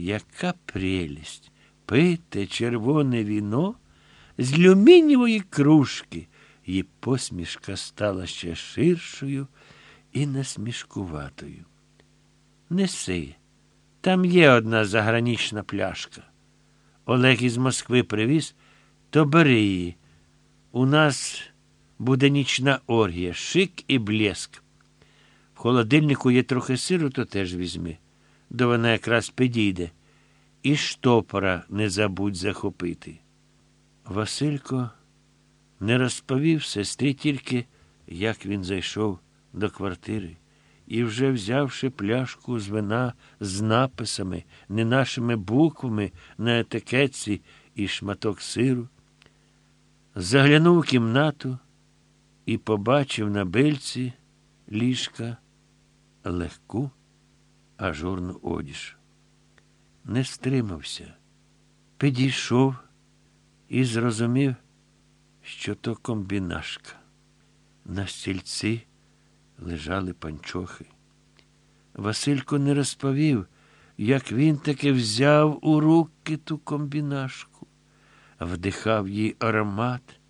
Яка прелість пити червоне віно з люмінієвої кружки. Її посмішка стала ще ширшою і насмішкуватою. Неси, там є одна загранічна пляшка. Олег із Москви привіз, то бери її. У нас буде нічна оргія, шик і блеск. В холодильнику є трохи сиру, то теж візьми. До вона якраз підійде. І штопора не забудь захопити. Василько не розповів сестрі тільки, як він зайшов до квартири і, вже взявши пляшку з вина з написами, не нашими буквами на етикетці і шматок сиру, заглянув у кімнату і побачив на бильці ліжка легку ажурну одіж. Не стримався, підійшов і зрозумів, що то комбінашка. На стільці лежали панчохи. Василько не розповів, як він таки взяв у руки ту комбінашку, вдихав їй аромат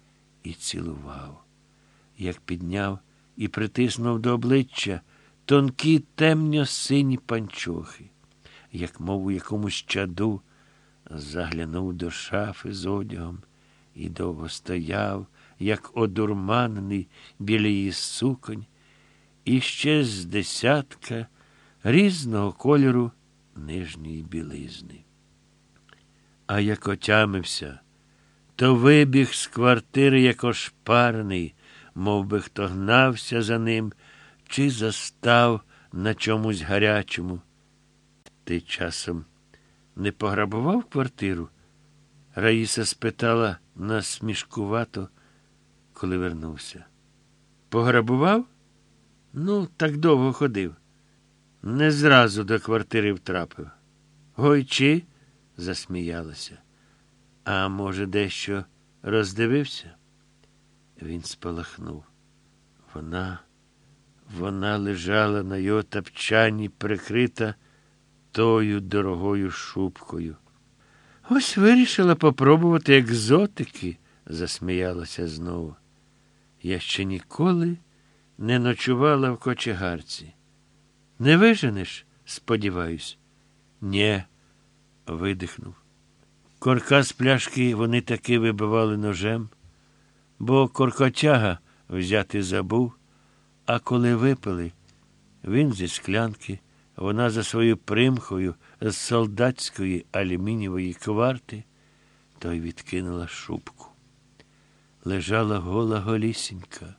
і цілував, як підняв і притиснув до обличчя тонкі темньо сині панчохи, як мов у якомусь чаду, заглянув до шафи з одягом і довго стояв, як одурманений біля її суконь, і ще з десятка різного кольору нижньої білизни. А як отямився, то вибіг з квартири як ошпарний, мов би хто гнався за ним, чи застав на чомусь гарячому. Ти часом не пограбував квартиру? Раїса спитала насмішкувато, коли вернувся. Пограбував? Ну, так довго ходив. Не зразу до квартири втрапив. Гой чи? засміялася. А може, дещо роздивився? Він спалахнув. Вона, вона лежала на його тапчані, прикрита тою дорогою шубкою. Ось вирішила попробувати екзотики, засміялася знову. Я ще ніколи не ночувала в кочегарці. Не виженеш, сподіваюсь? Нє, видихнув. Корка з пляшки вони таки вибивали ножем, бо коркотяга взяти забув, а коли випили, він зі склянки, вона за свою примхою з солдатської алюмінієвої кварти, той відкинула шубку. Лежала гола голісінька,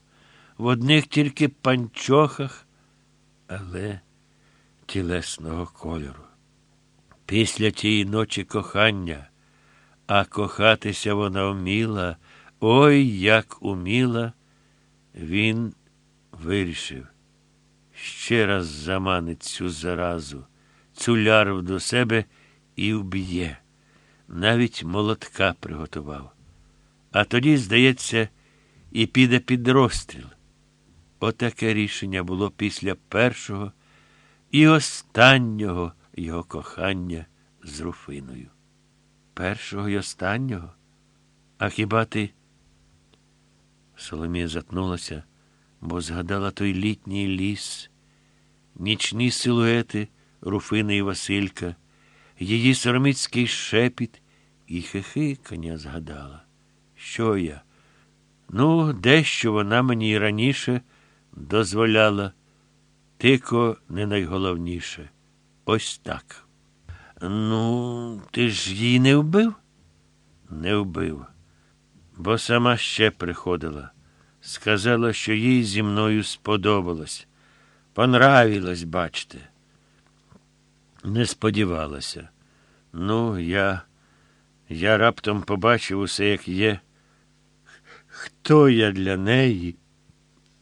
в одних тільки панчохах, але тілесного кольору. Після тієї ночі кохання, а кохатися вона вміла, ой, як уміла, він вирішив ще раз заманить цю заразу, цю лярву до себе і вб'є. Навіть молотка приготував. А тоді, здається, і піде під розстріл. Отаке рішення було після першого і останнього його кохання з Руфиною. Першого і останнього? А хіба ти? Соломія затнулася, бо згадала той літній ліс, нічні силуети Руфини і Василька, її сороміцький шепіт і хихикання згадала. Що я? Ну, дещо вона мені і раніше дозволяла, тико не найголовніше. Ось так. Ну, ти ж її не вбив? Не вбив, бо сама ще приходила. Сказала, що їй зі мною сподобалось. Понравилось, бачте. Не сподівалася. Ну, я, я раптом побачив усе, як є. Хто я для неї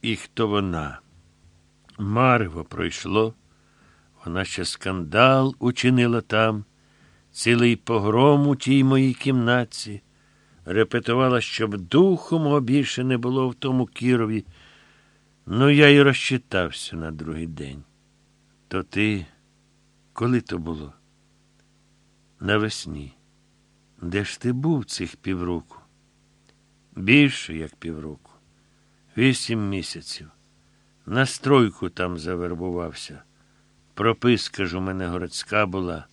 і хто вона? Марево пройшло, вона ще скандал учинила там, цілий погром у тій моїй кімнатці, репетувала, щоб духу мого більше не було в тому Кірові. Ну, я й розчитався на другий день. То ти, коли то було? Навесні. Де ж ти був цих півроку? Більше, як півроку. Вісім місяців. На стройку там завербувався. Прописка ж у мене городська була.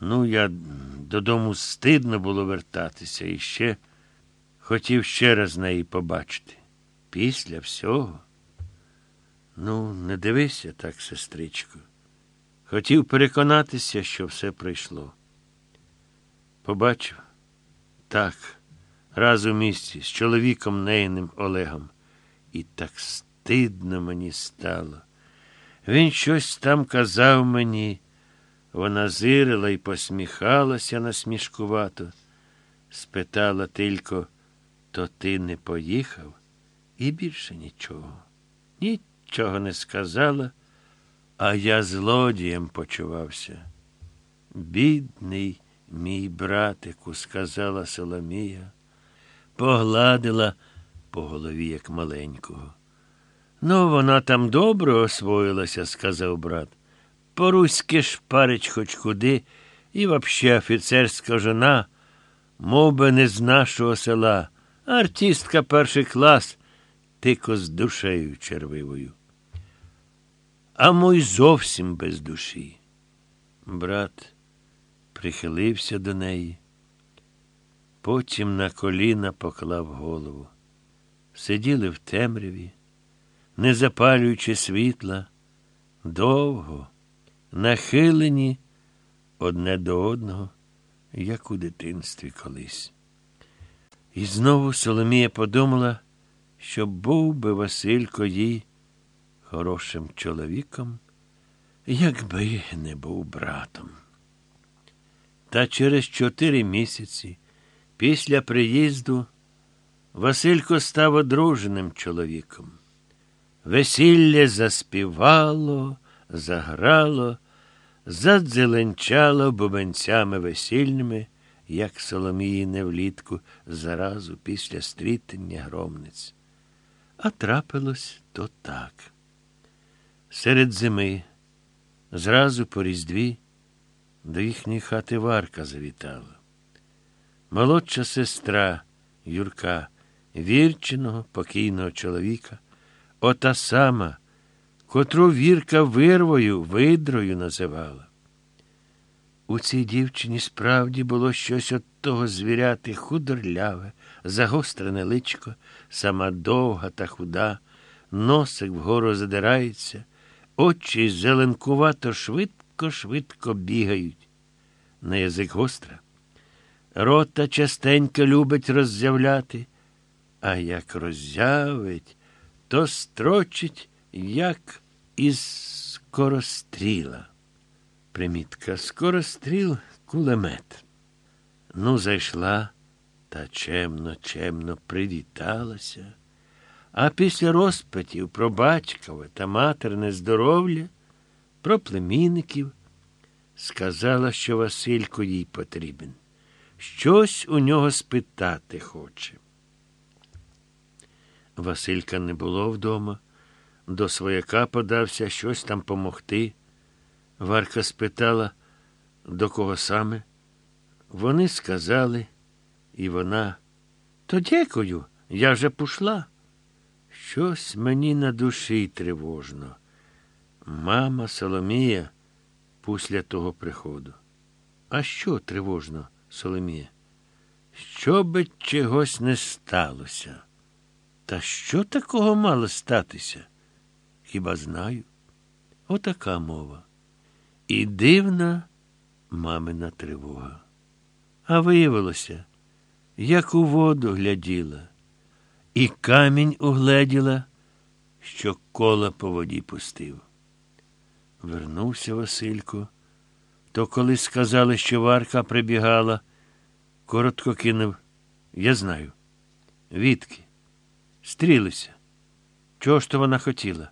Ну, я додому стидно було вертатися і ще хотів ще раз неї побачити. Після всього. Ну, не дивися так, сестричко. Хотів переконатися, що все пройшло. Побачив? Так, раз у місті з чоловіком нейним Олегом. І так стидно мені стало. Він щось там казав мені. Вона зирила і посміхалася насмішкувато. Спитала тільки, то ти не поїхав? І більше нічого. Нічого не сказала, а я злодієм почувався. Бідний мій братику, сказала Соломія, погладила по голові, як маленького. Ну, вона там добре освоїлася, сказав брат. По-руськи шпарить хоч куди, і вообще офіцерська жона, мов би не з нашого села, артистка перший клас, тико з душею червивою. А мой зовсім без душі. Брат прихилився до неї, потім на коліна поклав голову. Сиділи в темряві, не запалюючи світла, довго, нахилені одне до одного, як у дитинстві колись. І знову Соломія подумала, що був би Василько їй хорошим чоловіком, якби не був братом. Та через чотири місяці після приїзду Василько став одруженим чоловіком. Весілля заспівало, заграло, задзеленчало бубенцями весільними, як Соломіїне влітку заразу після стрітення громниць. А трапилось то так. Серед зими, зразу по різдві, до їхньої хати Варка завітала. Молодша сестра Юрка, вірченого, покійного чоловіка, ота сама, котру Вірка вирвою, видрою називала. У цій дівчині справді було щось от того звіряти худорляве, загострене личко, сама довга та худа, носик вгору задирається, очі зеленкувато швидко, швидко бігають. На язик гостра. Рота частенько любить роззявляти, а як роззявить, то строчить, як із скоростріла. Примітка скоростріл кулемет. Ну, зайшла та чемно, чемно привіталася. А після розпитів про батькове та матерне здоров'я, про племінників, сказала, що Василько їй потрібен. Щось у нього спитати хоче. Василька не було вдома, до свояка подався щось там помогти. Варка спитала, до кого саме. Вони сказали, і вона, то дякую, я вже пішла. Щось мені на душі тривожно. Мама Соломія після того приходу. А що тривожно, Соломія? Що би чогось не сталося? Та що такого мало статися? Хіба знаю? Отака мова. І дивна мамина тривога. А виявилося, як у воду гляділа, і камінь угледіла, що кола по воді пустив. Вернувся Василько, то коли сказали, що Варка прибігала, коротко кинув. Я знаю. Відки? Стрілися. Чого ж то вона хотіла?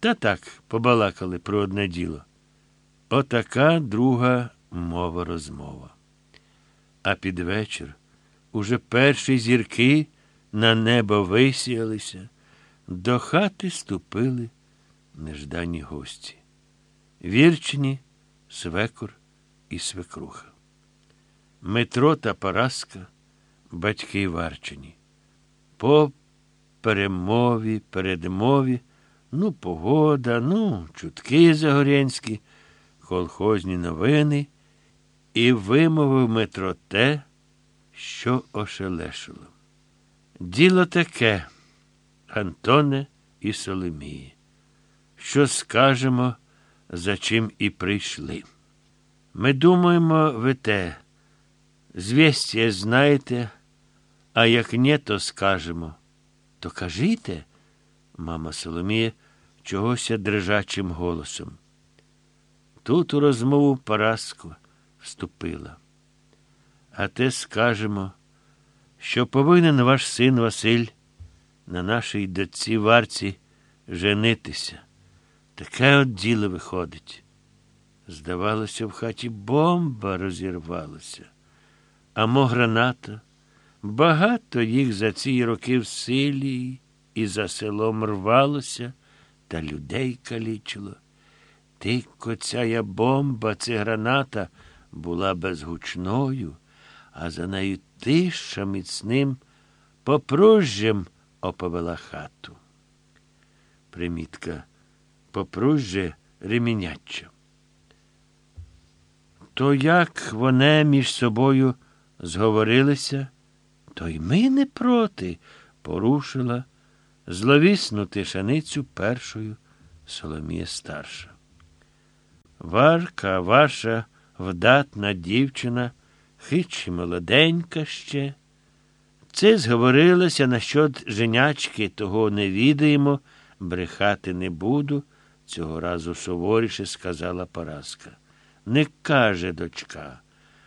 Та так побалакали про одне діло. Отака друга мова розмова. А під вечір уже перші зірки на небо висіялися, до хати ступили неждані гості. Вірчині, свекор і свекруха. Метро та Параска, батьки Варчині. По перемові, передмові, ну, погода, ну, чутки загорянські, колхозні новини, і вимовив метро те, що ошелешило. Діло таке, Антоне і Соломії, що скажемо, за чим і прийшли. Ми думаємо, ви те, звістя знаєте, а як не, то скажемо. То кажите, мама Соломія чогося дрижачим голосом. Тут у розмову Параско вступила. А те скажемо, що повинен ваш син Василь на нашій дочці варці женитися. Таке от діло виходить. Здавалося, в хаті бомба розірвалася, а мо граната. Багато їх за ці роки в силі і за селом рвалося, та людей калічило. Тільки ця бомба, це граната була безгучною, а за нею тиша міцним попружжям оповела хату. Примітка попружжя реміняча. То як вони між собою зговорилися, то й ми не проти, порушила зловісну тишаницю першою Соломія старша. Варка ваша вдатна дівчина, хич і молоденька ще. Це зговорилося насчет женячки, того не відаємо, брехати не буду, цього разу суворіше сказала Параска. Не каже дочка.